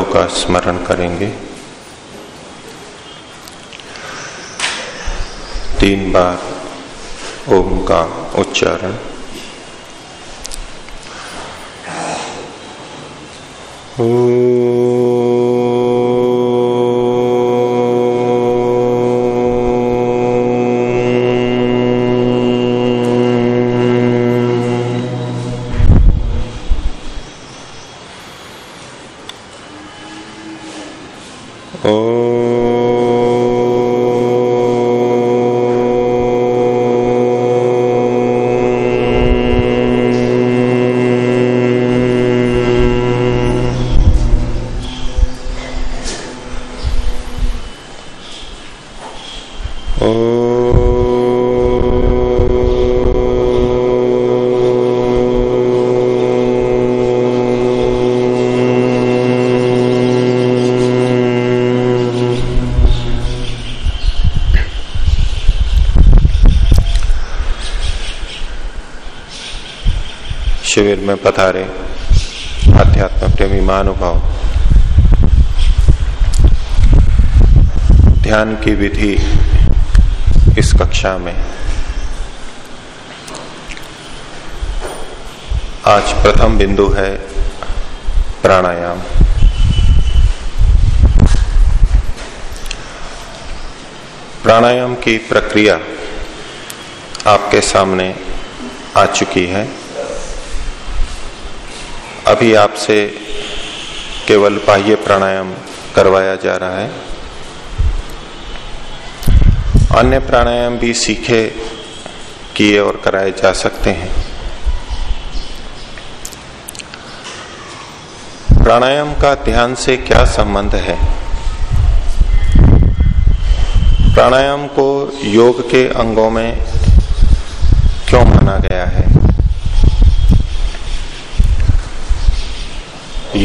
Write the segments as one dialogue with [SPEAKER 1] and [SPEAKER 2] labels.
[SPEAKER 1] प्रभु का स्मरण करेंगे। तीन बार ओम का उच्चारण। ओ में पधारे। अध्यात्म प्रेमी महानुभाव। ध्यान की विधि इस कक्षा में। आज प्रथम बिंदु है प्राणायाम। प्राणायाम की प्रक्रिया आपके सामने आ चुकी है। अभी आपसे केवल बाह्य प्राणायाम करवाया जा रहा है। अन्य प्राणायाम भी सीखे, किए और कराए जा सकते हैं। प्राणायाम का ध्यान से क्या संबंध है? प्राणायाम को योग के अंगों में क्यों माना गया है?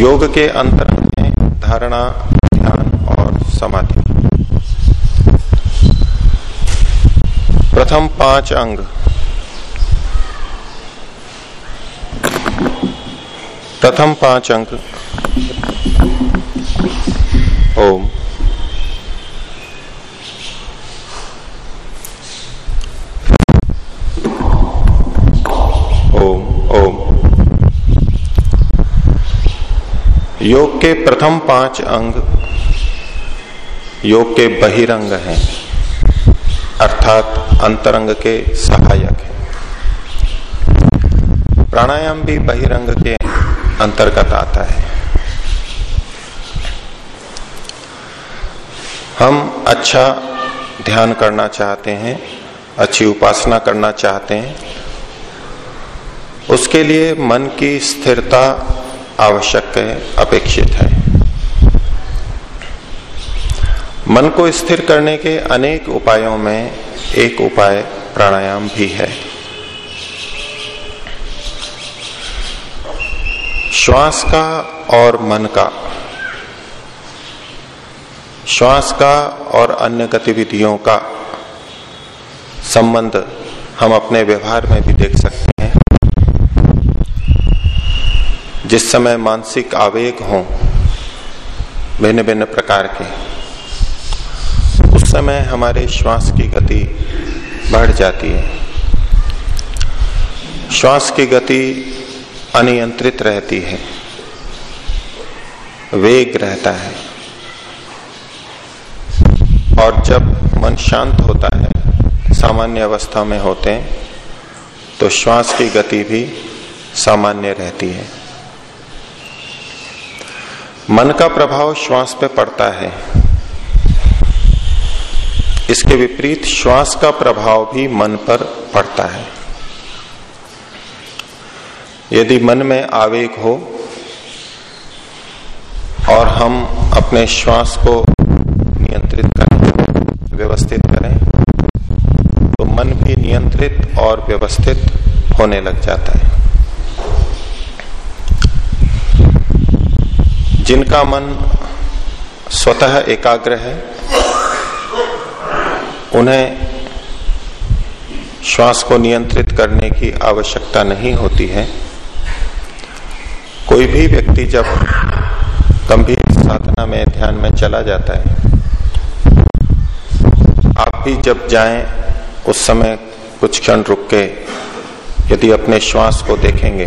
[SPEAKER 1] योग के अंतर में धारणा, ध्यान और समाधि। प्रथम पाँच अंग। प्रथम पाँच अंक। ओम। योग के प्रथम पाँच अंग योग के बहिरंग हैं, अर्थात अंतरंग के सहायक हैं। प्राणायाम भी बहिरंग के अंतर्गत आता है। हम अच्छा ध्यान करना चाहते हैं, अच्छी उपासना करना चाहते हैं, उसके लिए मन की स्थिरता आवश्यक है, अपेक्षित है। मन को स्थिर करने के अनेक उपायों में एक उपाय प्राणायाम भी है। श्वास का और मन का। श्वास का और अन्य गतिविधियों का संबंध हम अपने व्यवहार में भी देख सकते जिस समय मानसिक आवेग हो भिन्न भिन्न प्रकार के, उस समय हमारे श्वास की गति बढ़ जाती है। श्वास की गति अनियंत्रित रहती है, वेग रहता है, और जब मन शांत होता है, सामान्य अवस्था में होते हैं तो श्वास की गति भी सामान्य रहती है। मन का प्रभाव श्वास पे पड़ता है। इसके विपरीत श्वास का प्रभाव भी मन पर पड़ता है। यदि मन में आवेग हो और हम अपने श्वास को नियंत्रित करें, व्यवस्थित करें तो मन भी नियंत्रित और व्यवस्थित होने लग जाता है। जिनका मन स्वतः एकाग्र है, उन्हें श्वास को नियंत्रित करने की आवश्यकता नहीं होती है। कोई भी व्यक्ति जब गंभीर साधना में, ध्यान में चला जाता है, आप भी जब जाएँ, उस समय कुछ क्षण रुक के यदि अपने श्वास को देखेंगे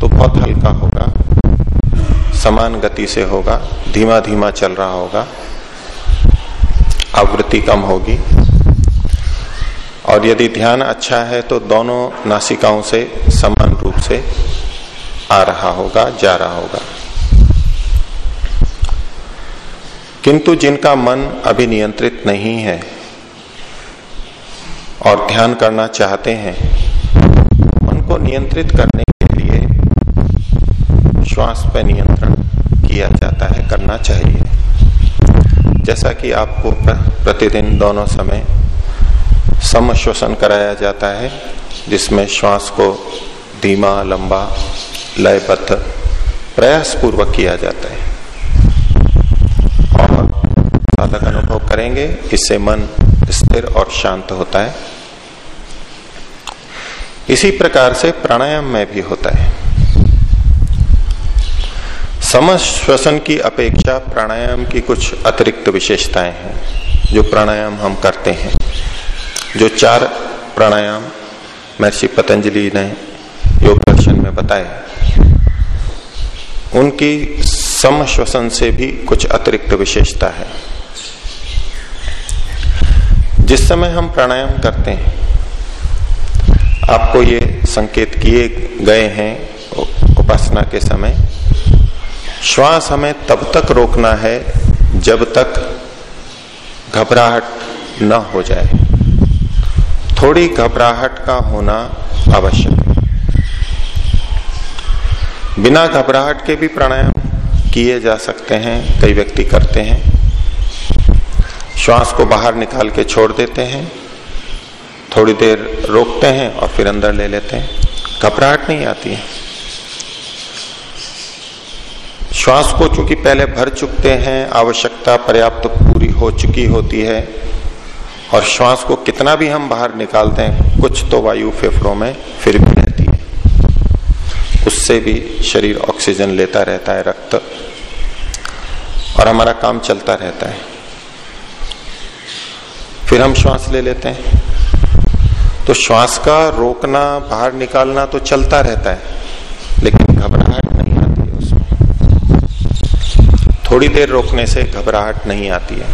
[SPEAKER 1] तो बहुत हल्का होगा। समान गति से होगा धीमा धीमा चल रहा होगा, आवृत्ति कम होगी। और यदि ध्यान अच्छा है तो दोनों नासिकाओं से समान रूप से आ रहा होगा, जा रहा होगा। किंतु जिनका मन अभी नियंत्रित नहीं है और ध्यान करना चाहते हैं मन को नियंत्रित करने श्वास पर नियंत्रण किया जाता है, करना चाहिए। जैसा कि आपको प्रतिदिन दोनों समय सम श्वसन कराया जाता है, जिसमें श्वास को धीमा, लंबा, लयबद्ध प्रयास पूर्वक किया जाता है। और साधक अनुभव करेंगे, इससे मन स्थिर और शांत होता है। इसी प्रकार से प्राणायाम में भी होता है। समश्वसन की अपेक्षा प्राणायाम की कुछ अतिरिक्त विशेषताएँ हैं, जो प्राणायाम हम करते हैं। जो चार प्राणायाम महर्षि पतंजलि ने योग दर्शन में बताए, उनकी सम श्वसन से भी कुछ अतिरिक्त विशेषता है। जिस समय हम प्राणायाम करते हैं, आपको ये संकेत किए गए हैं उपासना के समय श्वास हमें तब तक रोकना है जब तक घबराहट न हो जाए। थोड़ी घबराहट का होना आवश्यक है। बिना घबराहट के भी प्राणायाम किए जा सकते हैं, कई व्यक्ति करते हैं। श्वास को बाहर निकाल के छोड़ देते हैं, थोड़ी देर रोकते हैं और फिर अंदर ले लेते हैं। घबराहट नहीं आती है। श्वास को चूँकि पहले भर चुकते हैं, आवश्यकता पर्याप्त पूरी हो चुकी होती है। और श्वास को कितना भी हम बाहर निकालते हैं, कुछ तो वायु फेफड़ों में फिर भी रहती है। उससे भी शरीर ऑक्सीजन लेता रहता है, रक्त। और हमारा काम चलता रहता है। फिर हम श्वास ले लेते हैं। तो श्वास का रोकना, बाहर निकालना तो चलता रहता है लेकिन घबराहट नहीं आती है उसमें थोड़ी देर रोकने से घबराहट नहीं आती है।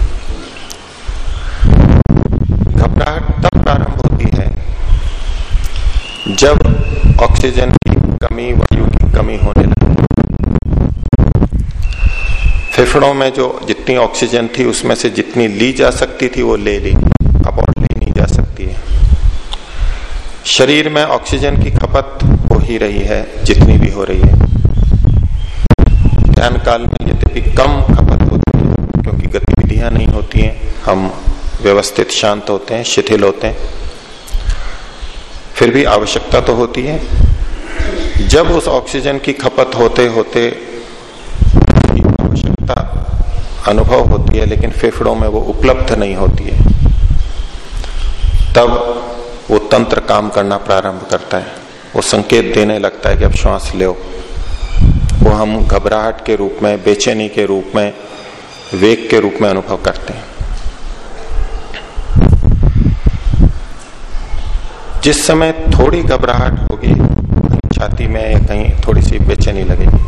[SPEAKER 1] घबराहट तब प्रारंभ होती है जब ऑक्सीजन की कमी, वायु की कमी होने लगे फेफड़ों में जो जितनी ऑक्सीजन थी, उसमें से जितनी ली जा सकती थी, वो ले ली। अब और ली नहीं जा सकती है। शरीर में ऑक्सीजन की खपत हो ही रही है, जितनी भी हो रही है। ध्यान काल में यद्यपि कम खपत होती है, क्योंकि गतिविधियाँ नहीं होती हैं। हम व्यवस्थित शांत होते हैं, शिथिल होते हैं। फिर भी आवश्यकता तो होती है। जब उस ऑक्सीजन की खपत होते होते आवश्यकता अनुभव होती है, लेकिन फेफड़ों में वो उपलब्ध नहीं होती है, तब वो तंत्र काम करना प्रारंभ करता है। वो संकेत देने लगता है कि अब श्वास ले वो हम घबराहट के रूप में, बेचैनी के रूप में, वेग के रूप में अनुभव करते हैं। जिस समय थोड़ी घबराहट होगी छाती में या कहीं थोड़ी सी बेचैनी लगेगी।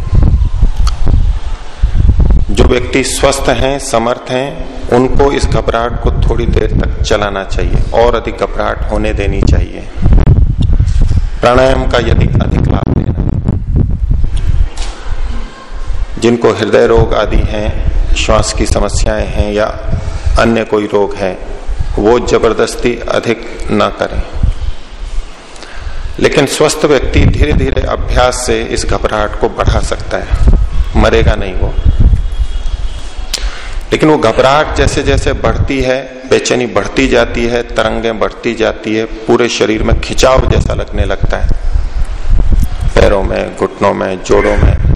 [SPEAKER 1] जो व्यक्ति स्वस्थ हैं, समर्थ हैं, उनको इस घबराहट को थोड़ी देर तक चलाना चाहिए, और अधिक घबराहट होने देनी चाहिए। प्राणायाम का यदि अधिक लाभ लेना है जिनको हृदय रोग आदि हैं, श्वास की समस्याएँ हैं या अन्य कोई रोग है, वो ज़बरदस्ती अधिक ना करें। लेकिन स्वस्थ व्यक्ति धीरे धीरे अभ्यास से इस घबराहट को बढ़ा सकता है। मरेगा नहीं वो। लेकिन वो घबराहट जैसे जैसे बढ़ती है, बेचैनी बढ़ती जाती है, तरंगे बढ़ती जाती है, पूरे शरीर में खिंचाव जैसा लगने लगता है। पैरों में, घुटनों में, जोड़ों में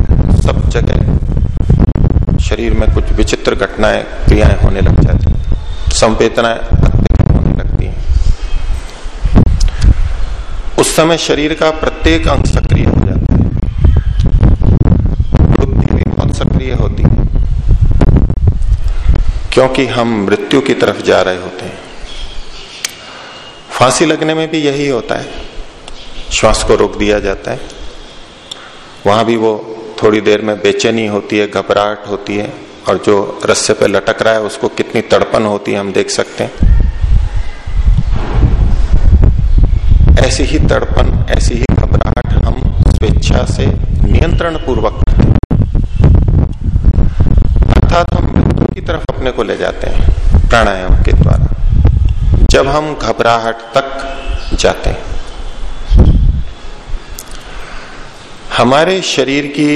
[SPEAKER 1] सब जगह शरीर में कुछ विचित्र घटनाएँ, क्रियाएँ होने लग जाती हैं। संवेदनाएँ उस समय शरीर का प्रत्येक अंग सक्रिय हो जाता है। बुद्धि भी बहुत सक्रिय हो। क्योंकि हम मृत्यु की तरफ़ जा रहे होते हैं। फांसी लगने में भी यही होता है। श्वास को रोक दिया जाता है। वहाँ भी वो थोड़ी देर में बेचैनी होती है, घबराहट होती है और जो रस्से पे लटक रहा है, उसको कितनी तड़पन होती है, हम देख सकते हैं। ऐसी ही तड़पन, ऐसी ही घबराहट हम स्वेच्छा से नियंत्रण पूर्वक अर्थात हम मृत्यु की तरफ़ अपने को ले जाते हैं, प्राणायाम के द्वारा। जब हम घबराहट तक जाते हैं। हमारे शरीर की,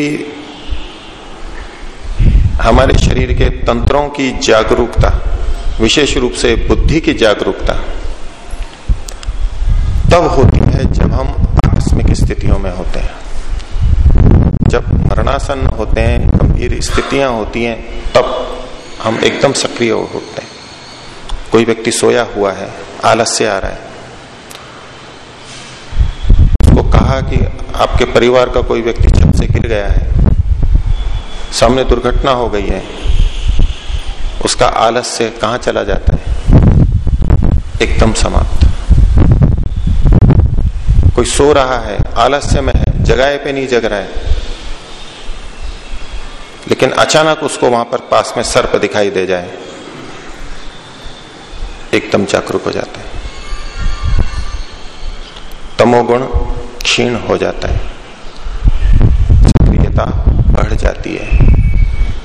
[SPEAKER 1] हमारे शरीर के तंत्रों की जागरूकता, विशेष रूप से बुद्धि की जागरूकता, तब होती है जब हम आकस्मिक स्थितियों में होते हैं। जब मरणासन होते हैं, गंभीर स्थितियाँ होती हैं, तब हम एकदम सक्रिय होते हैं। कोई व्यक्ति सोया हुआ है, आलस्य आ रहा है उसको कहा कि आपके परिवार का कोई व्यक्ति छत से गिर गया है। सामने दुर्घटना हो गई है। उसका आलस्य कहा चला जाता है? एकदम समाप्त। कोई सो रहा है, आलस्य में है जगाए पे नहीं जग रहा है। लेकिन अचानक उसको वहाँ पर पास में सर्प दिखाई दे जाए, एकदम जागरूक हो जाता है। तमोगुण क्षीण हो जाता है। सक्रियता बढ़ जाती है।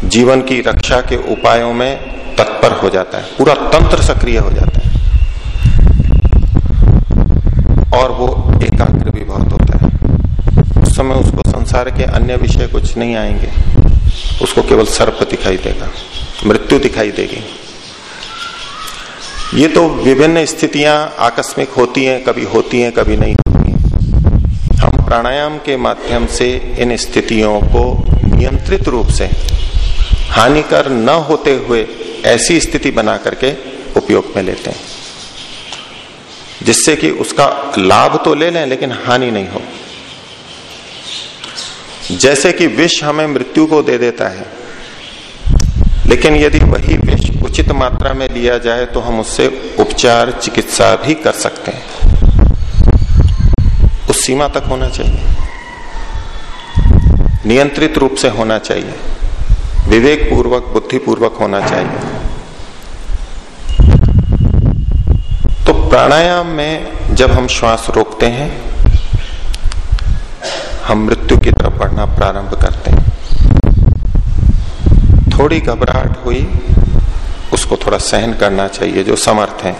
[SPEAKER 1] जीवन की रक्षा के उपायों में तत्पर हो जाता है। पूरा तंत्र सक्रिय हो जाता है। और वो एकाग्र भी बहुत होता है। उस समय उसको संसार के अन्य विषय कुछ नहीं आएँगे। उसको केवल सर्प दिखाई देगा, मृत्यु दिखाई देगी। ये तो विभिन्न स्थितियाँ आकस्मिक होती हैं, कभी होती हैं, कभी नहीं। प्राणायाम के माध्यम से इन स्थितियों को नियंत्रित रूप से, हानिकर न होते हुए ऐसी स्थिति बना करके उपयोग में लेते हैं। जिससे कि उसका लाभ तो ले लें, लेकिन हानि नहीं हो। जैसे कि विष हमें मृत्यु को दे देता है, लेकिन यदि वही विष उचित मात्रा में लिया जाए तो हम उससे उपचार, चिकित्सा भी कर सकते हैं। उस सीमा तक होना चाहिए। नियंत्रित रूप से होना चाहिए। विवेक पूर्वक बुद्धि पूर्वक होना चाहिए। तो प्राणायाम में जब हम श्वास रोकते हैं, हम मृत्यु की तरफ़ बढ़ना प्रारंभ करते हैं। थोड़ी घबराहट हुई, उसको थोड़ा सहन करना चाहिए, जो समर्थ है।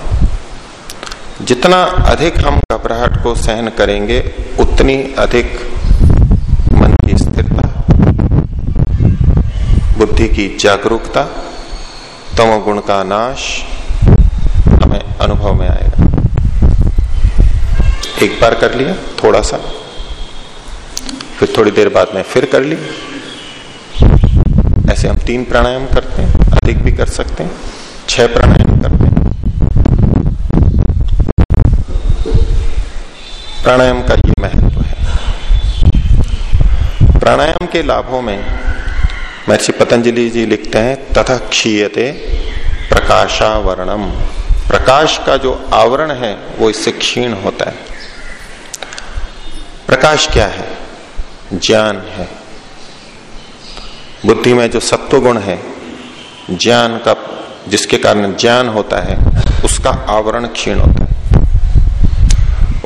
[SPEAKER 1] जितना अधिक हम घबराहट को सहन करेंगे, उतनी अधिक मन की स्थिरता, बुद्धि की जागरूकता तमोगुण का नाश हमें अनुभव में आएगा। एक बार कर लिया, थोड़ा सा। फिर थोड़ी देर बाद में फिर कर ली। ऐसे हम तीन प्राणायाम करते हैं, अधिक भी कर सकते हैं, छह प्राणायाम करते हैं प्राणायाम का ये महत्व है। प्राणायाम के लाभों में महर्षि पतंजलि जी लिखते हैं तथा क्षीयते प्रकाशावरणम। प्रकाश का जो आवरण है, वो इससे क्षीण होता है। प्रकाश क्या है? ज्ञान है। बुद्धि में जो सत्व गुण है, ज्ञान का, जिसके कारण ज्ञान होता है, उसका आवरण क्षीण होता है।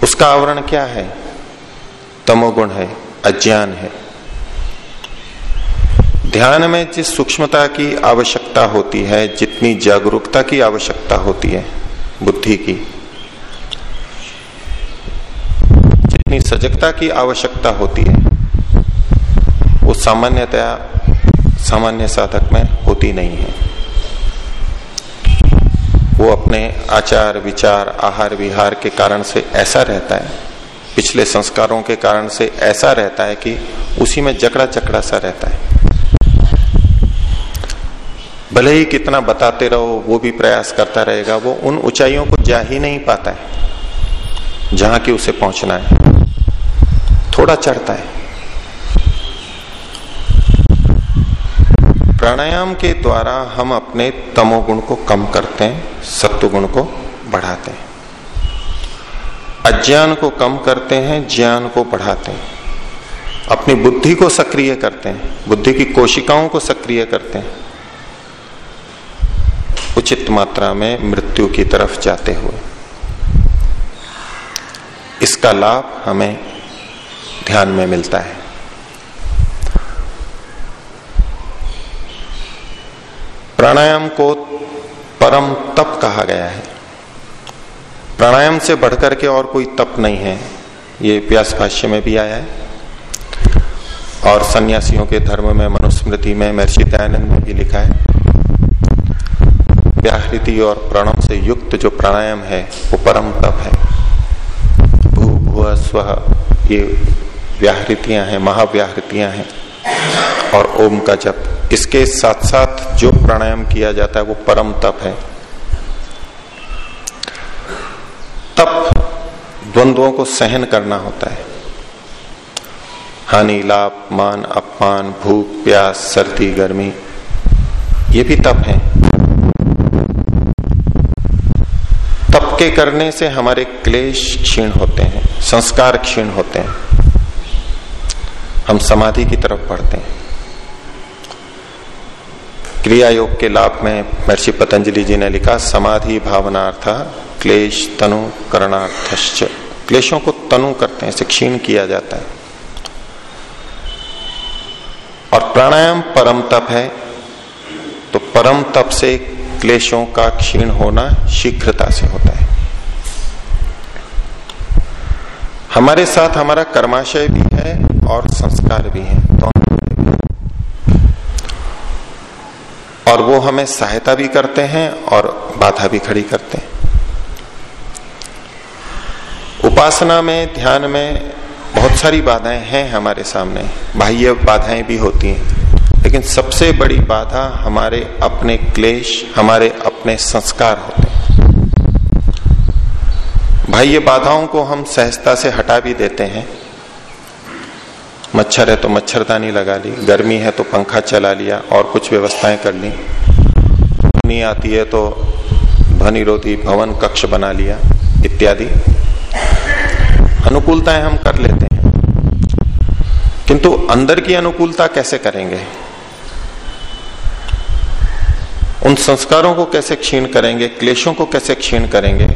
[SPEAKER 1] उसका आवरण क्या है? तमोगुण है, अज्ञान है। ध्यान में जिस सूक्ष्मता की आवश्यकता होती है, जितनी जागरूकता की आवश्यकता होती है, बुद्धि की, जितनी सजगता की आवश्यकता होती है, वो सामान्यतया सामान्य साधक में होती नहीं है। वो अपने आचार, विचार, आहार, विहार के कारण से ऐसा रहता है। पिछले संस्कारों के कारण से ऐसा रहता है कि उसी में जकड़ा जकड़ा सा रहता है। भले ही कितना बताते रहो, वो भी प्रयास करता रहेगा, वो उन ऊंचाइयों को जा ही नहीं पाता है, जहाँ की उसे पहुँचना है। थोड़ा चढ़ता है। प्राणायाम के द्वारा हम अपने तमोगुण को कम करते हैं, सत्व गुण को बढ़ाते हैं। अज्ञान को कम करते हैं, ज्ञान को बढ़ाते हैं। अपनी बुद्धि को सक्रिय करते हैं, बुद्धि की कोशिकाओं को सक्रिय करते हैं। उचित मात्रा में मृत्यु की तरफ़ जाते हुए। इसका लाभ हमें ध्यान में मिलता है। प्राणायाम को परम तप कहा गया है। प्राणायाम से बढ़कर के और कोई तप नहीं है। ये व्यास भाष्य में भी आया है। और सन्यासियों के धर्म में, मनुस्मृति में, महर्षि दयानंद में भी लिखा है। व्याहृति और प्रणव से युक्त जो प्राणायाम है, वो परम तप है। भू भू स्व, ये व्याहृतियाँ हैं, महाव्याहृतियाँ हैं। और ओम का जप इसके साथ साथ जो प्राणायाम किया जाता है वो परम तप है। तप द्वंद्वों को सहन करना होता है। हानि, लाभ, मान, अपमान, भूख, प्यास, सर्दी, गर्मी, ये भी तप है। तप के करने से हमारे क्लेश क्षीण होते हैं, संस्कार क्षीण होते हैं। हम समाधि की तरफ़ बढ़ते हैं। क्रिया योग के लाभ में महर्षि पतंजलि जी ने लिखा, समाधि भावनार्थ क्लेश तनु करणार्थ क्लेशों को तनु करते हैं क्षीण किया जाता है। और प्राणायाम परम तप है तो परम तप से क्लेशों का क्षीण होना शीघ्रता से होता है। हमारे साथ हमारा कर्माशय भी है और संस्कार भी है दोनों भी और वो हमें सहायता भी करते हैं और बाधा भी खड़ी करते हैं। उपासना में, ध्यान में बहुत सारी बाधाएँ हैं हमारे सामने। बाह्य बाधाएँ भी होती हैं। लेकिन सबसे बड़ी बाधा हमारे अपने क्लेश, हमारे अपने संस्कार होते हैं। बाह्य बाधाओं को हम सहजता से हटा भी देते हैं। मच्छर है तो मच्छरदानी लगा ली, गर्मी है तो पंखा चला लिया और कुछ व्यवस्थाएँ कर ली। ध्वनि आती है तो ध्वनिरोधी भवन, कक्ष बना लिया, इत्यादि। अनुकूलताएँ हम कर लेते हैं। किंतु अंदर की अनुकूलता कैसे करेंगे? उन संस्कारों को कैसे क्षीण करेंगे, क्लेशों को कैसे क्षीण करेंगे?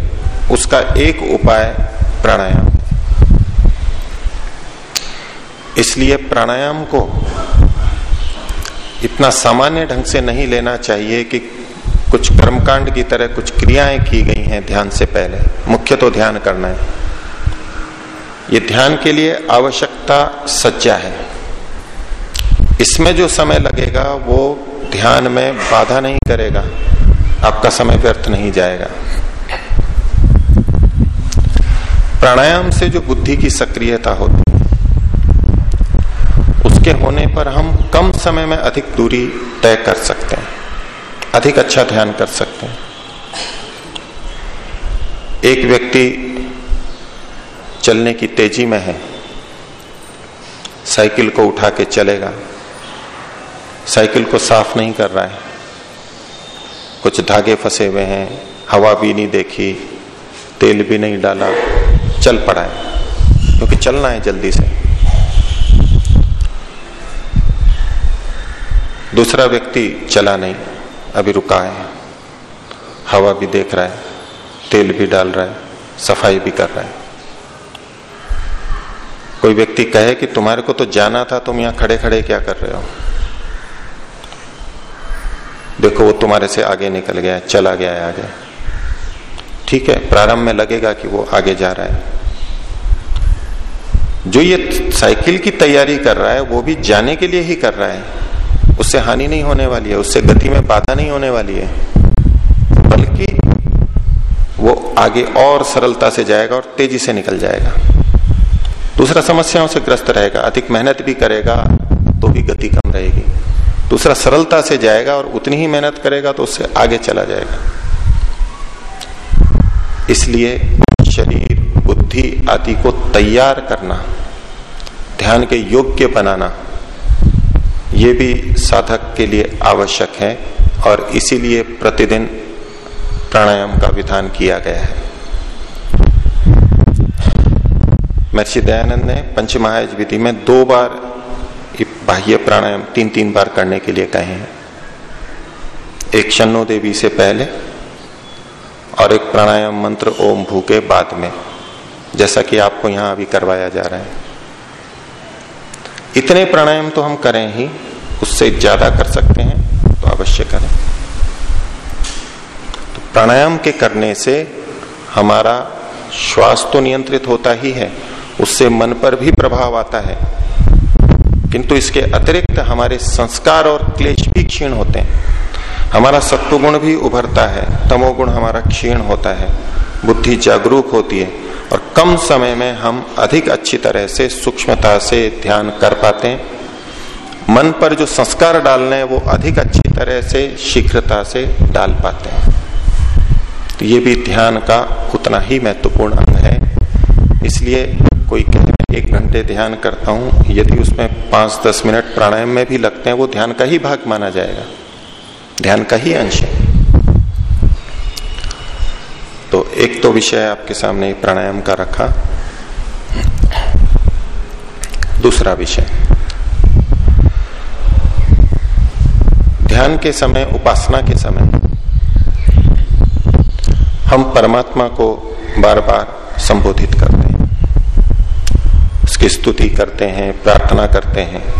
[SPEAKER 1] उसका एक उपाय प्राणायाम। इसलिए प्राणायाम को इतना सामान्य ढंग से नहीं लेना चाहिए कि कुछ कर्मकांड की तरह कुछ क्रियाएँ की गई हैं ध्यान से पहले। मुख्य तो ध्यान करना है। ये ध्यान के लिए आवश्यकता सज्जा है। इसमें जो समय लगेगा वो ध्यान में बाधा नहीं करेगा। आपका समय व्यर्थ नहीं जाएगा। प्राणायाम से जो बुद्धि की सक्रियता होती है उसके होने पर हम कम समय में अधिक दूरी तय कर सकते हैं। अधिक अच्छा ध्यान कर सकते हैं। एक व्यक्ति चलने की तेज़ी में है। साइकिल को उठा के चलेगा। साइकिल को साफ़ नहीं कर रहा है। कुछ धागे फंसे हुए हैं। हवा भी नहीं देखी। तेल भी नहीं डाला। चल पड़ा है। क्योंकि चलना है जल्दी से। दूसरा व्यक्ति चला नहीं, अभी रुका है। हवा भी देख रहा है, तेल भी डाल रहा है, सफ़ाई भी कर रहा है। कोई व्यक्ति कहे कि तुम्हारे को तो जाना था, तुम यहाँ खड़े खड़े क्या कर रहे हो? देखो, वो तुम्हारे से आगे निकल गया है चला गया है आगे। ठीक है, प्रारंभ में लगेगा कि वो आगे जा रहा है। जो ये साइकिल की तैयारी कर रहा है, वो भी जाने के लिए ही कर रहा है। उससे हानि नहीं होने वाली है, उससे गति में बाधा नहीं होने वाली है। बल्कि वो आगे और सरलता से जाएगा और तेज़ी से निकल जाएगा। दूसरा समस्याओं से ग्रस्त रहेगा, अधिक मेहनत भी करेगा तो भी गति कम रहेगी। दूसरा सरलता से जाएगा और उतनी ही मेहनत करेगा तो उससे आगे चला जाएगा। इसलिए शरीर, बुद्धि आदि को तैयार करना, ध्यान के योग्य बनाना ये भी साधक के लिए आवश्यक है और इसीलिए प्रतिदिन प्राणायाम का विधान किया गया है। महर्षि दयानंद ने पंचमहायज विधि में दो बार बाह्य प्राणायाम तीन तीन बार करने के लिए कहे हैं। एक शनो देवी से पहले और एक प्राणायाम मंत्र ओम भू के बाद में, जैसा कि आपको यहाँ अभी करवाया जा रहा है। इतने प्राणायाम तो हम करें ही, उससे ज़्यादा कर सकते हैं तो अवश्य करें। तो प्राणायाम के करने से हमारा श्वास तो नियंत्रित होता ही है, उससे मन पर भी प्रभाव आता है। किंतु इसके अतिरिक्त हमारे संस्कार और क्लेश भी क्षीण होते हैं। हमारा सत्वगुण भी उभरता है, तमोगुण हमारा क्षीण होता है, बुद्धि जागरूक होती है। और कम समय में हम अधिक अच्छी तरह से सूक्ष्मता से ध्यान कर पाते हैं। मन पर जो संस्कार डालने हैं, वो अधिक अच्छी तरह से शीघ्रता से डाल पाते हैं। तो ये भी ध्यान का उतना ही महत्वपूर्ण अंग है। इसलिए कोई कहे मैं एक घंटे ध्यान करता हूँ, यदि उसमें पाँच दस मिनट प्राणायाम में भी लगते हैं, वो ध्यान का ही भाग माना जाएगा। ध्यान का ही अंश है। तो एक तो विषय आपके सामने प्राणायाम का रखा। दूसरा विषय। ध्यान के समय, उपासना के समय, हम परमात्मा को बार बार संबोधित करते हैं। उसकी स्तुति करते हैं, प्रार्थना करते हैं।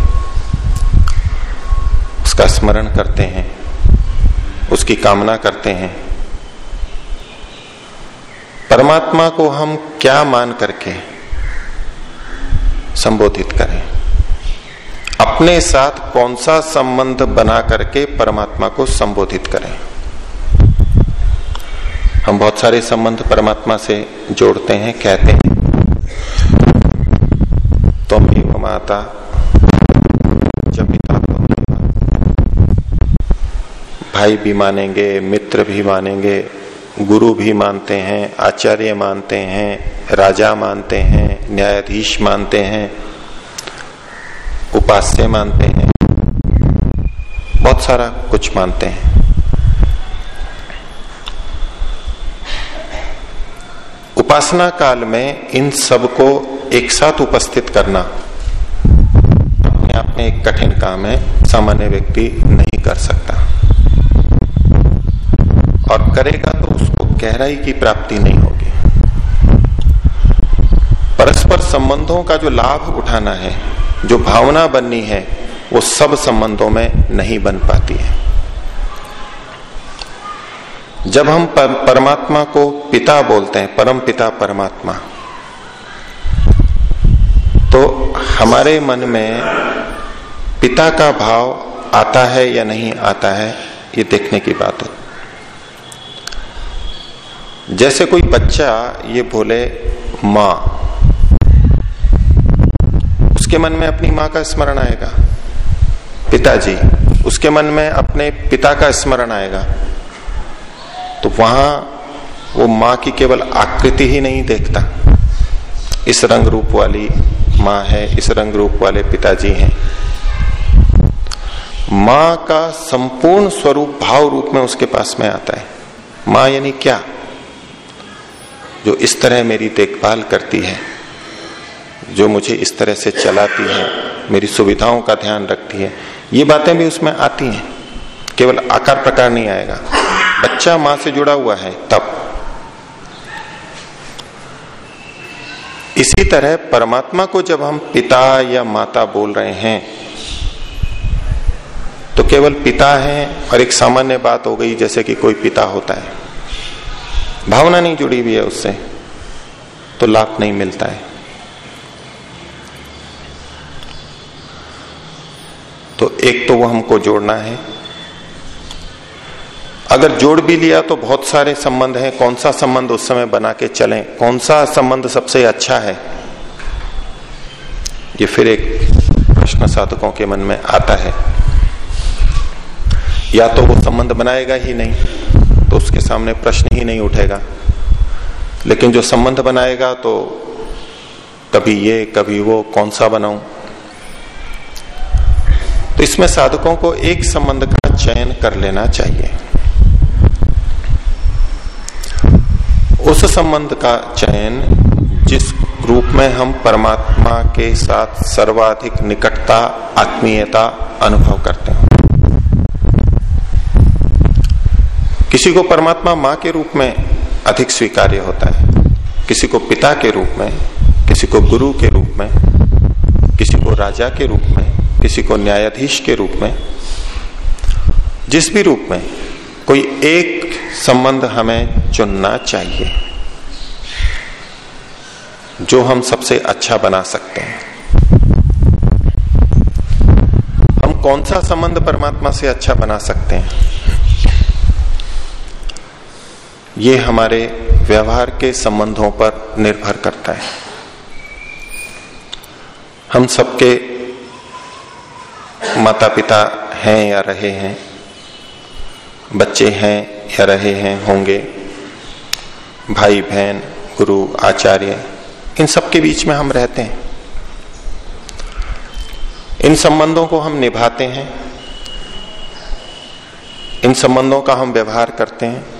[SPEAKER 1] उसका स्मरण करते हैं। उसकी कामना करते हैं। परमात्मा को हम क्या मान करके संबोधित करें? अपने साथ कौन सा संबंध बना करके परमात्मा को संबोधित करें? हम बहुत सारे संबंध परमात्मा से जोड़ते हैं, कहते हैं। तुम एव माता जपिता भाई भी मानेंगे, मित्र भी मानेंगे गुरु भी मानते हैं, आचार्य मानते हैं, राजा मानते हैं, न्यायाधीश मानते हैं, उपास्य मानते हैं, बहुत सारा कुछ मानते हैं। उपासना काल में इन सबको एक साथ उपस्थित करना अपने आप में एक कठिन काम है, सामान्य व्यक्ति नहीं कर सकता। और करेगा तो उसको गहराई की प्राप्ति नहीं होगी। परस्पर संबंधों का जो लाभ उठाना है, जो भावना बननी है, वो सब संबंधों में नहीं बन पाती है। जब हम परमात्मा को पिता बोलते हैं, परम पिता परमात्मा तो हमारे मन में पिता का भाव आता है या नहीं आता है, ये देखने की बात है। जैसे कोई बच्चा ये बोले, माँ। उसके मन में अपनी माँ का स्मरण आएगा। पिताजी, उसके मन में अपने पिता का स्मरण आएगा। तो वहाँ वो माँ की केवल आकृति ही नहीं देखता। इस रंग रूप वाली माँ है, इस रंग रूप वाले पिताजी हैं। माँ का संपूर्ण स्वरूप भाव रूप में उसके पास में आता है। माँ यानी क्या? जो इस तरह मेरी देखभाल करती है, जो मुझे इस तरह से चलाती है, मेरी सुविधाओं का ध्यान रखती है, ये बातें भी उसमें आती हैं। केवल आकार प्रकार नहीं आएगा। बच्चा माँ से जुड़ा हुआ है तब। इसी तरह परमात्मा को जब हम पिता या माता बोल रहे हैं तो केवल पिता है और एक सामान्य बात हो गई, जैसे कि कोई पिता होता है। भावना नहीं जुड़ी हुई है उससे तो लाभ नहीं मिलता है। तो एक तो वो हमको जोड़ना है। अगर जोड़ भी लिया तो बहुत सारे संबंध हैं, कौन सा संबंध उस समय बना के चलें, कौन सा संबंध सबसे अच्छा है? ये फिर एक प्रश्न साधकों के मन में आता है। या तो वो संबंध बनाएगा ही नहीं। सामने प्रश्न ही नहीं उठेगा। लेकिन जो संबंध बनाएगा तो कभी ये, कभी वो, कौन सा बनाऊँ? तो इसमें साधकों को एक संबंध का चयन कर लेना चाहिए। उस संबंध का चयन जिस रूप में हम परमात्मा के साथ सर्वाधिक निकटता, आत्मीयता अनुभव करते हैं। किसी को परमात्मा माँ के रूप में अधिक स्वीकार्य होता है, किसी को पिता के रूप में, किसी को गुरु के रूप में, किसी को राजा के रूप में, किसी को न्यायाधीश के रूप में, जिस भी रूप में कोई एक संबंध हमें चुनना चाहिए, जो हम सबसे अच्छा बना सकते हैं। हम कौन सा संबंध परमात्मा से अच्छा बना सकते हैं? ये हमारे व्यवहार के संबंधों पर निर्भर करता है। हम सबके माता पिता हैं या रहे हैं, बच्चे हैं या रहे हैं, होंगे भाई बहन गुरु, आचार्य, इन सबके बीच में हम रहते हैं। इन संबंधों को हम निभाते हैं, इन संबंधों का हम व्यवहार करते हैं।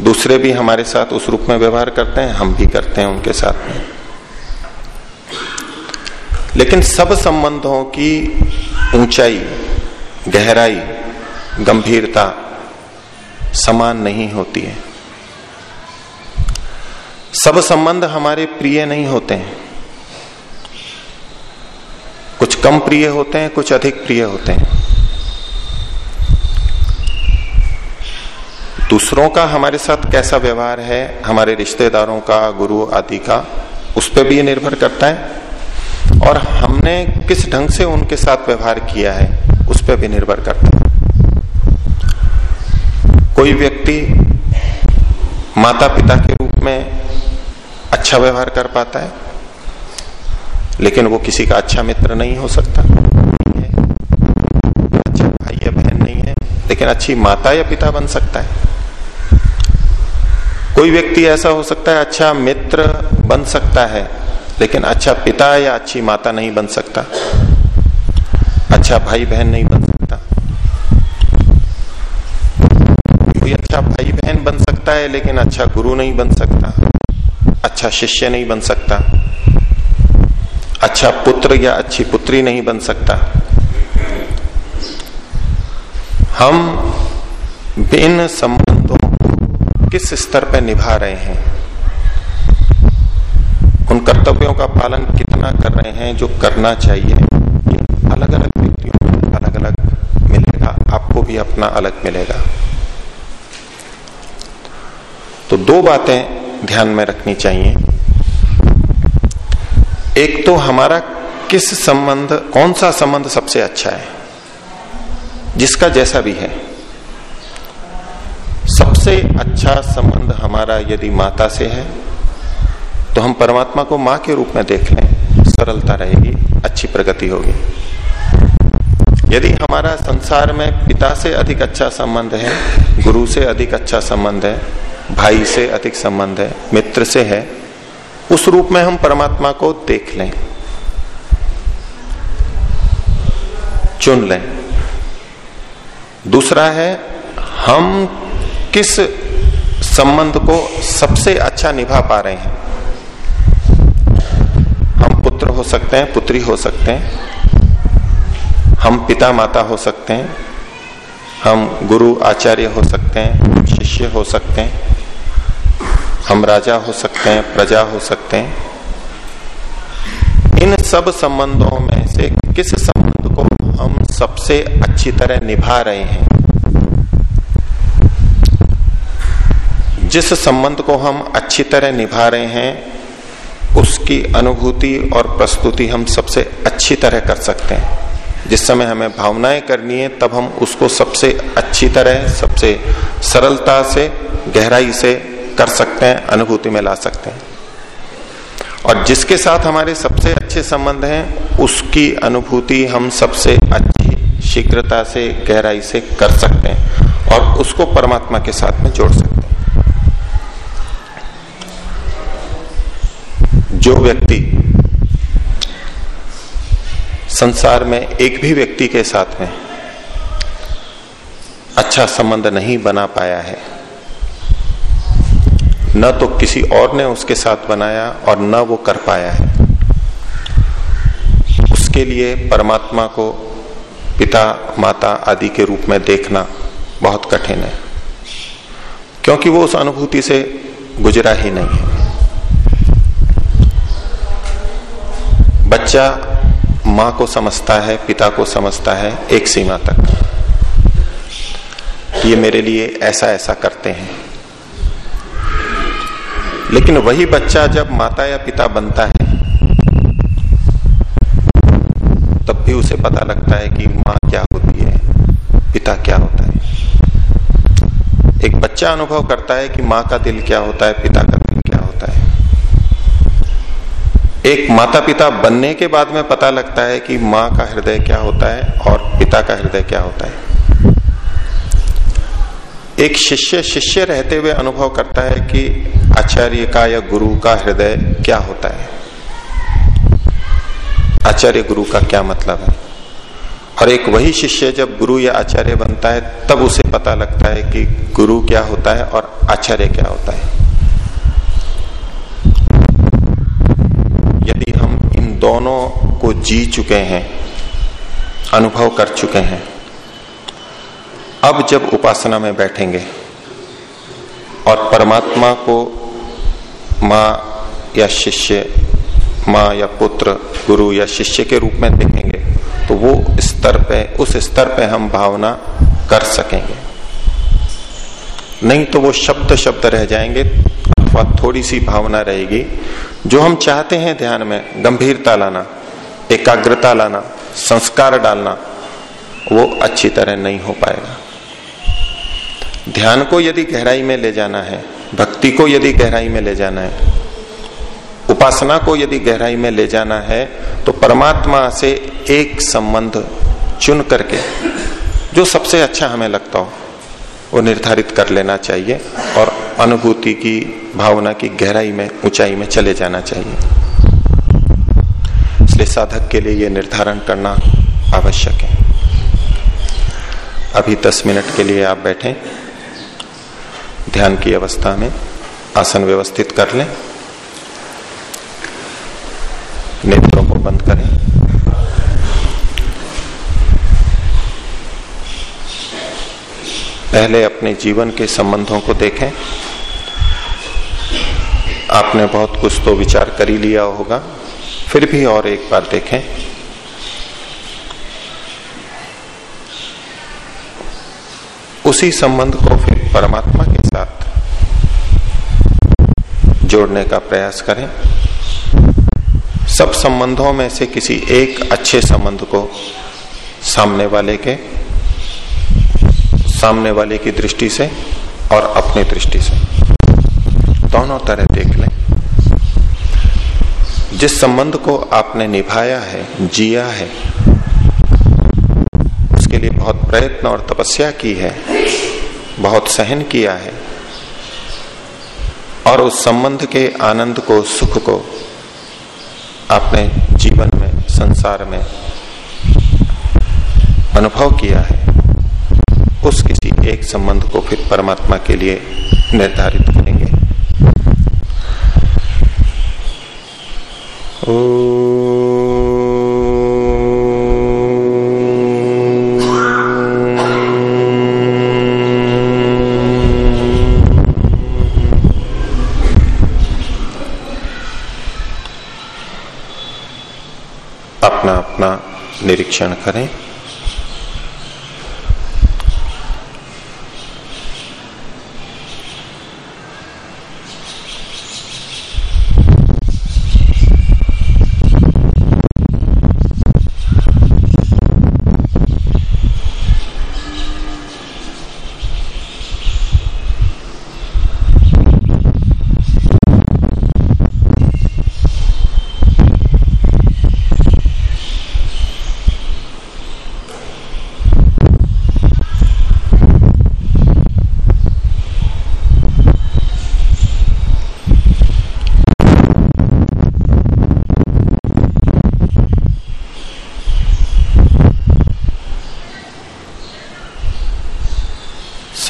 [SPEAKER 1] दूसरे भी हमारे साथ उस रूप में व्यवहार करते हैं, हम भी करते हैं उनके साथ में। लेकिन सब संबंधों की ऊंचाई, गहराई, गंभीरता समान नहीं होती है। सब संबंध हमारे प्रिय नहीं होते हैं। कुछ कम प्रिय होते हैं, कुछ अधिक प्रिय होते हैं। दूसरों का हमारे साथ कैसा व्यवहार है, हमारे रिश्तेदारों का, गुरु आदि का, उस पर भी ये निर्भर करता है। और हमने किस ढंग से उनके साथ व्यवहार किया है, उस पर भी निर्भर करता है। कोई व्यक्ति माता पिता के रूप में अच्छा व्यवहार कर पाता है, लेकिन वो किसी का अच्छा मित्र नहीं हो सकता अच्छा भाई या बहन नहीं है, लेकिन अच्छी माता या पिता बन सकता है। कोई व्यक्ति ऐसा हो सकता है अच्छा मित्र बन सकता है, लेकिन अच्छा पिता या अच्छी माता नहीं बन सकता। अच्छा भाई बहन नहीं बन सकता। कोई अच्छा भाई बहन बन सकता है, लेकिन अच्छा गुरु नहीं बन सकता। अच्छा शिष्य नहीं बन सकता। अच्छा पुत्र या अच्छी पुत्री नहीं बन सकता। हम बिन संबंधों किस स्तर पर निभा रहे हैं? उन कर्तव्यों का पालन कितना कर रहे हैं जो करना चाहिए? ये अलग अलग व्यक्तियों में अलग अलग मिलेगा, आपको भी अपना अलग मिलेगा। तो दो बातें ध्यान में रखनी चाहिए। एक तो हमारा किस संबंध, कौन सा संबंध सबसे अच्छा है? जिसका जैसा भी है। सबसे अच्छा संबंध हमारा यदि माता से है तो हम परमात्मा को माँ के रूप में देख लें, सरलता रहेगी, अच्छी प्रगति होगी। यदि हमारा संसार में पिता से अधिक अच्छा संबंध है, गुरु से अधिक अच्छा संबंध है, भाई से अधिक संबंध है, मित्र से है, उस रूप में हम परमात्मा को देख लें, चुन लें। दूसरा है, हम किस संबंध को सबसे अच्छा निभा पा रहे हैं? हम पुत्र हो सकते हैं, पुत्री हो सकते हैं, हम पिता माता हो सकते हैं, हम गुरु, आचार्य हो सकते हैं, शिष्य हो सकते हैं, हम राजा हो सकते हैं, प्रजा हो सकते हैं। इन सब संबंधों में से किस संबंध को हम सबसे अच्छी तरह निभा रहे हैं? जिस संबंध को हम अच्छी तरह निभा रहे हैं, उसकी अनुभूति और प्रस्तुति हम सबसे अच्छी तरह कर सकते हैं। जिस समय हमें भावनाएँ करनी है, तब हम उसको सबसे अच्छी तरह, सबसे सरलता से, गहराई से कर सकते हैं, अनुभूति में ला सकते हैं। और जिसके साथ हमारे सबसे अच्छे संबंध हैं, उसकी अनुभूति हम सबसे अच्छी शीघ्रता से, गहराई से कर सकते हैं और उसको परमात्मा के साथ में जोड़ सकते हैं। जो व्यक्ति संसार में एक भी व्यक्ति के साथ में अच्छा संबंध नहीं बना पाया है, न तो किसी और ने उसके साथ बनाया और न वो कर पाया है। उसके लिए परमात्मा को पिता, माता आदि के रूप में देखना बहुत कठिन है, क्योंकि वो उस अनुभूति से गुजरा ही नहीं है। बच्चा माँ को समझता है, पिता को समझता है, एक सीमा तक। ये मेरे लिए ऐसा ऐसा करते हैं। लेकिन वही बच्चा जब माता या पिता बनता है, तब भी उसे पता लगता है कि माँ क्या होती है, पिता क्या होता है। एक बच्चा अनुभव करता है कि माँ का दिल क्या होता है, पिता का दिल क्या होता है। एक माता पिता बनने के बाद में पता लगता है कि माँ का हृदय क्या होता है और पिता का हृदय क्या होता है। एक शिष्य शिष्य रहते हुए अनुभव करता है कि आचार्य का या गुरु का हृदय क्या होता है। आचार्य गुरु का क्या मतलब है? और एक वही शिष्य जब गुरु या आचार्य बनता है, तब उसे पता लगता है कि गुरु क्या होता है और आचार्य क्या होता है यदि हम इन दोनों को जी चुके हैं, अनुभव कर चुके हैं। अब जब उपासना में बैठेंगे और परमात्मा को माँ या शिष्य, माँ या पुत्र, गुरु या शिष्य के रूप में देखेंगे तो वो स्तर पे, उस स्तर पे हम भावना कर सकेंगे। नहीं तो वो शब्द शब्द रह जाएँगे, अथवा थोड़ी सी भावना रहेगी जो हम चाहते हैं ध्यान में, गंभीरता लाना, एकाग्रता लाना, संस्कार डालना, वो अच्छी तरह नहीं हो पाएगा। ध्यान को यदि गहराई में ले जाना है, भक्ति को यदि गहराई में ले जाना है, उपासना को यदि गहराई में ले जाना है तो परमात्मा से एक संबंध चुन करके, जो सबसे अच्छा हमें लगता हो वो निर्धारित कर लेना चाहिए और अनुभूति की, भावना की गहराई में, ऊंचाई में चले जाना चाहिए। इसलिए साधक के लिए ये निर्धारण करना आवश्यक है। अभी दस मिनट के लिए आप बैठें। ध्यान की अवस्था में आसन व्यवस्थित कर लें। नेत्रों को बंद करें। पहले अपने जीवन के संबंधों को देखें। आपने बहुत कुछ तो विचार कर ही लिया होगा। फिर भी और एक बार देखें। उसी संबंध को फिर परमात्मा के साथ जोड़ने का प्रयास करें। सब संबंधों में से किसी एक अच्छे संबंध को सामने वाले के सामने वाले की दृष्टि से और अपनी दृष्टि से। दोनों तरह देख लें। जिस संबंध को आपने निभाया है, जिया है, उसके लिए बहुत प्रयत्न और तपस्या की है, बहुत सहन किया है, और उस संबंध के आनंद को, सुख को आपने जीवन में, संसार में अनुभव किया है। उस किसी एक संबंध को फिर परमात्मा के लिए निर्धारित करेंगे। ओ निरीक्षण करें।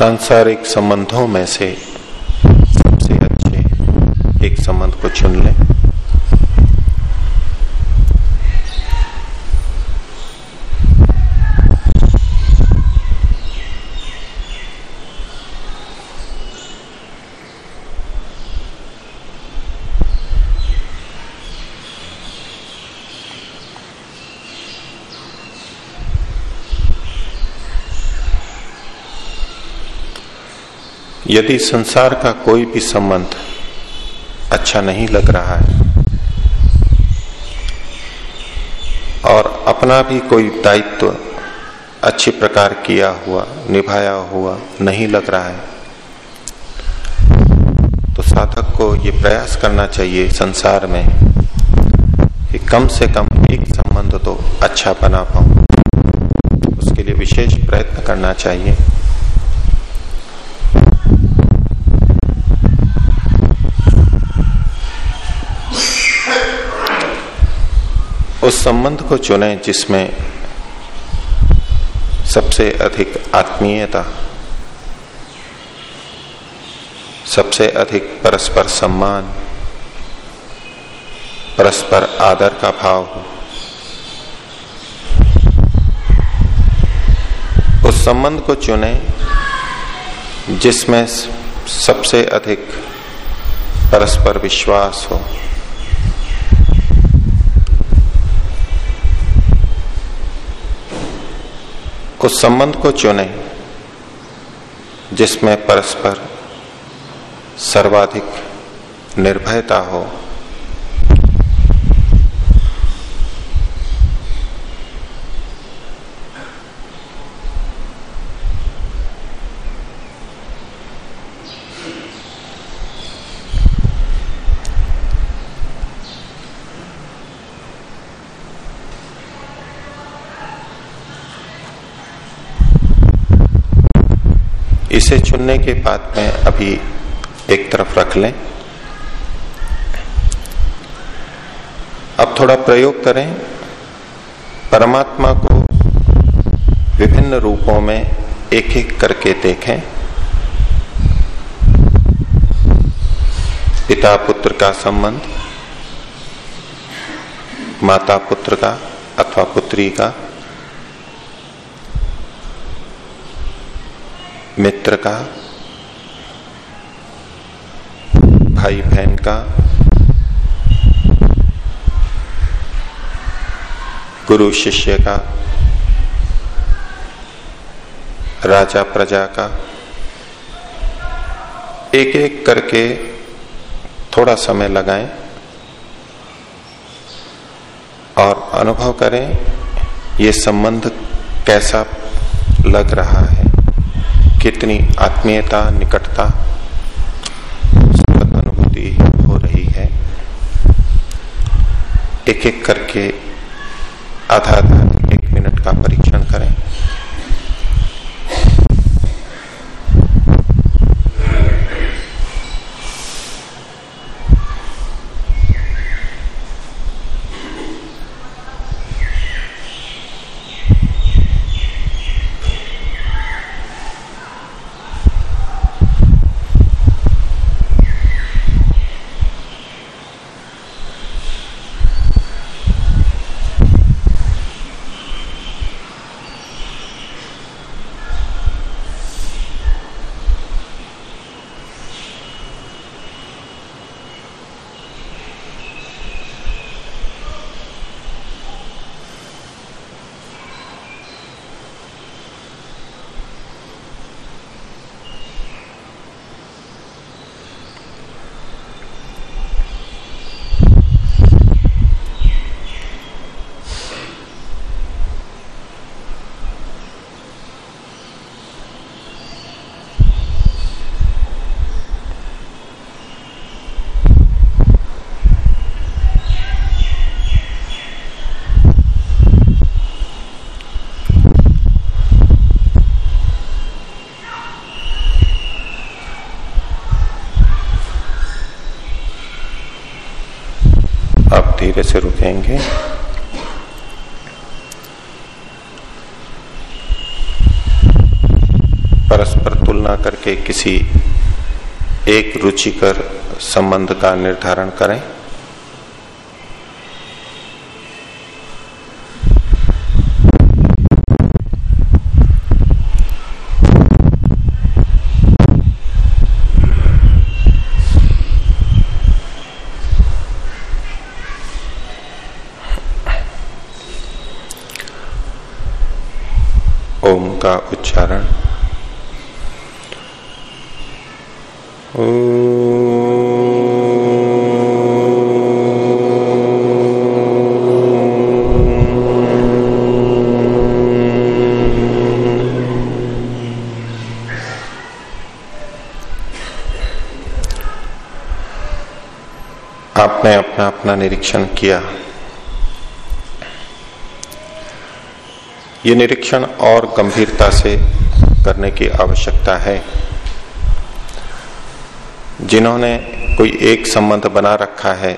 [SPEAKER 1] सांसारिक संबंधों में से सबसे अच्छे एक संबंध को चुन लें यदि संसार का कोई भी संबंध अच्छा नहीं लग रहा है और अपना भी कोई दायित्व अच्छी प्रकार किया हुआ, निभाया हुआ नहीं लग रहा है तो साधक को ये प्रयास करना चाहिए संसार में कि कम से कम एक संबंध तो अच्छा बना पाऊँ। उसके लिए विशेष प्रयत्न करना चाहिए। उस संबंध को चुने जिसमें सबसे अधिक आत्मीयता, सबसे अधिक परस्पर सम्मान, परस्पर आदर का भाव हो। उस संबंध को चुने जिसमें सबसे अधिक परस्पर विश्वास हो। उस संबंध को चुने जिसमें परस्पर सर्वाधिक निर्भयता हो। इसे चुनने के बाद में अभी एक तरफ़ रख लें। अब थोड़ा प्रयोग करें। परमात्मा को विभिन्न रूपों में एक एक करके देखें। पिता पुत्र का संबंध, माता पुत्र का अथवा पुत्री का। मित्र का भाई बहन का, गुरु शिष्य का, राजा प्रजा का एक एक करके थोड़ा समय लगाएँ और अनुभव करें ये संबंध कैसा लग रहा है। कितनी आत्मीयता, निकटता अनुभूति हो रही है। एक एक करके आधा आधा एक मिनट का परीक्षण करें। धीरे से रुकेंगे। परस्पर तुलना करके किसी एक रुचिकर संबंध का निर्धारण करें। का उच्चारण। आपने अपना अपना निरीक्षण किया। ये निरीक्षण और गंभीरता से करने की आवश्यकता है। जिन्होंने कोई एक संबंध बना रखा है,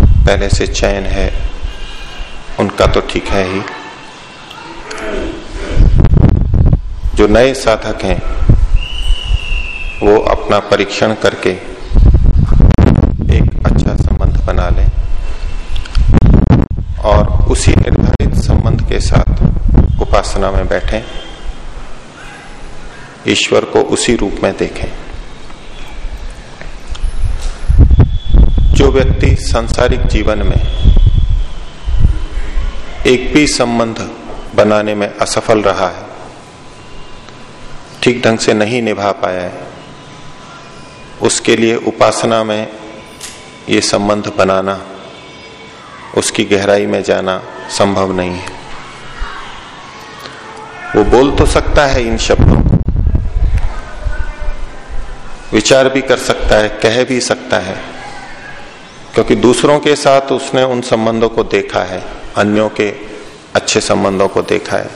[SPEAKER 1] पहले से चयन है, उनका तो ठीक है ही। जो नए साधक हैं, वो अपना परीक्षण करके एक अच्छा संबंध बना लें और उसी निर्धारित संबंध के साथ उपासना में बैठे। ईश्वर को उसी रूप में देखें। जो व्यक्ति सांसारिक जीवन में एक भी संबंध बनाने में असफल रहा है, ठीक ढंग से नहीं निभा पाया है, उसके लिए उपासना में ये संबंध बनाना, उसकी गहराई में जाना संभव नहीं है। वो बोल तो सकता है इन शब्दों को। विचार भी कर सकता है, कह भी सकता है। क्योंकि दूसरों के साथ उसने उन संबंधों को देखा है, अन्यों के अच्छे संबंधों को देखा है।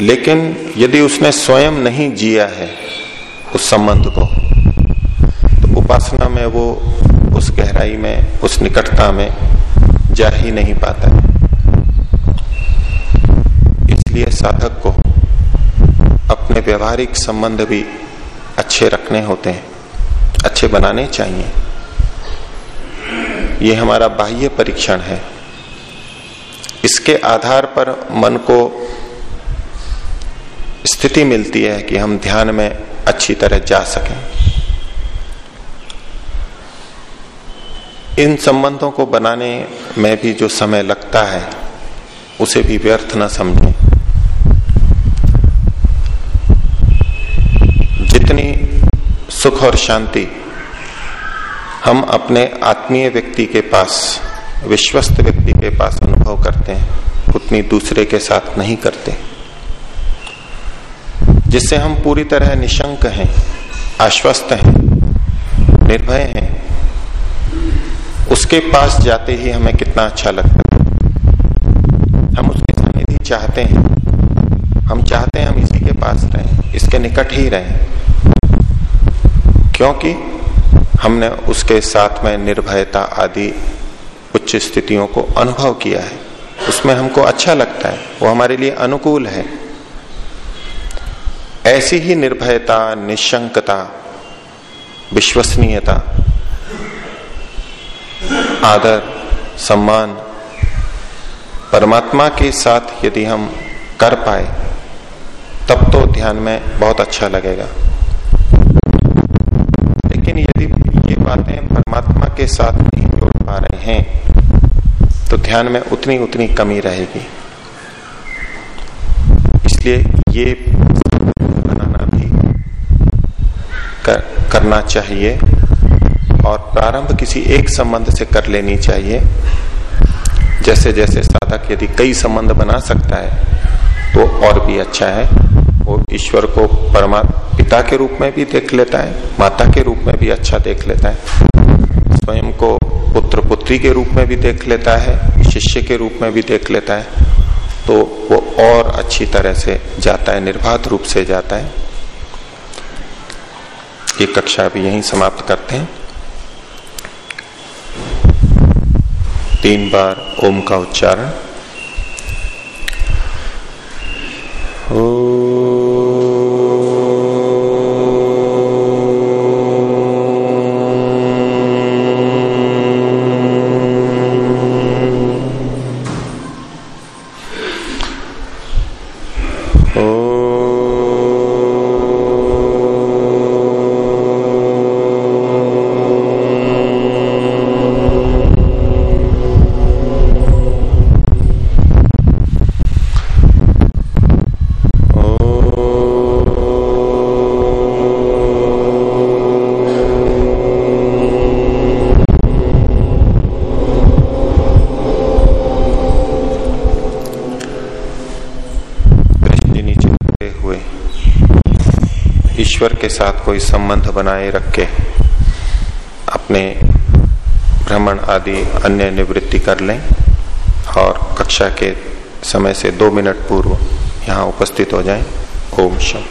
[SPEAKER 1] लेकिन यदि उसने स्वयं नहीं जिया है उस संबंध को तो उपासना में वो उस गहराई में, उस निकटता में जा ही नहीं पाता है। इसलिए साधक को अपने व्यवहारिक संबंध भी अच्छे रखने होते हैं, अच्छे बनाने चाहिए। ये हमारा बाह्य परीक्षण है। इसके आधार पर मन को स्थिति मिलती है कि हम ध्यान में अच्छी तरह जा सकें। इन संबंधों को बनाने में भी जो समय लगता है, उसे भी व्यर्थ न समझें। सुख और शांति। हम अपने आत्मीय व्यक्ति के पास, विश्वस्त व्यक्ति के पास अनुभव करते हैं, उतनी दूसरे के साथ नहीं करते। जिससे हम पूरी तरह निशंक हैं, आश्वस्त हैं, निर्भय हैं, उसके पास जाते ही हमें कितना अच्छा लगता है। हम उसके सानिध्य चाहते हैं। हम चाहते हैं हम इसी के पास रहें, इसके निकट ही रहें। क्योंकि हमने उसके साथ में निर्भयता आदि उच्च स्थितियों को अनुभव किया है। उसमें हमको अच्छा लगता है। वो हमारे लिए अनुकूल है। ऐसी ही निर्भयता, निशंकता, विश्वसनीयता, आदर, सम्मान, परमात्मा के साथ यदि हम कर पाए, तब तो ध्यान में बहुत अच्छा लगेगा लेकिन यदि ये बातें परमात्मा के साथ नहीं जोड़ पा रहे हैं तो ध्यान में उतनी उतनी कमी रहेगी। इसलिए ये बनाना भी कर, करना चाहिए और प्रारंभ किसी एक संबंध से कर लेनी चाहिए। जैसे जैसे साधक यदि कई संबंध बना सकता है तो और भी अच्छा है। वो ईश्वर को परमात्मा, पिता के रूप में भी देख लेता है, माता के रूप में भी अच्छा देख लेता है। स्वयं को पुत्र पुत्री के रूप में भी देख लेता है, शिष्य के रूप में भी देख लेता है। तो वो और अच्छी तरह से जाता है, निर्बाध रूप से जाता है। ये कक्षा भी यहीं समाप्त करते हैं। तीन बार ओम का उच्चारण ओ ईश्वर के साथ कोई संबंध बनाए रख के अपने भ्रमण आदि अन्य निवृत्ति कर लें और कक्षा के समय से दो मिनट पूर्व यहाँ उपस्थित हो जाएँ। ओम शम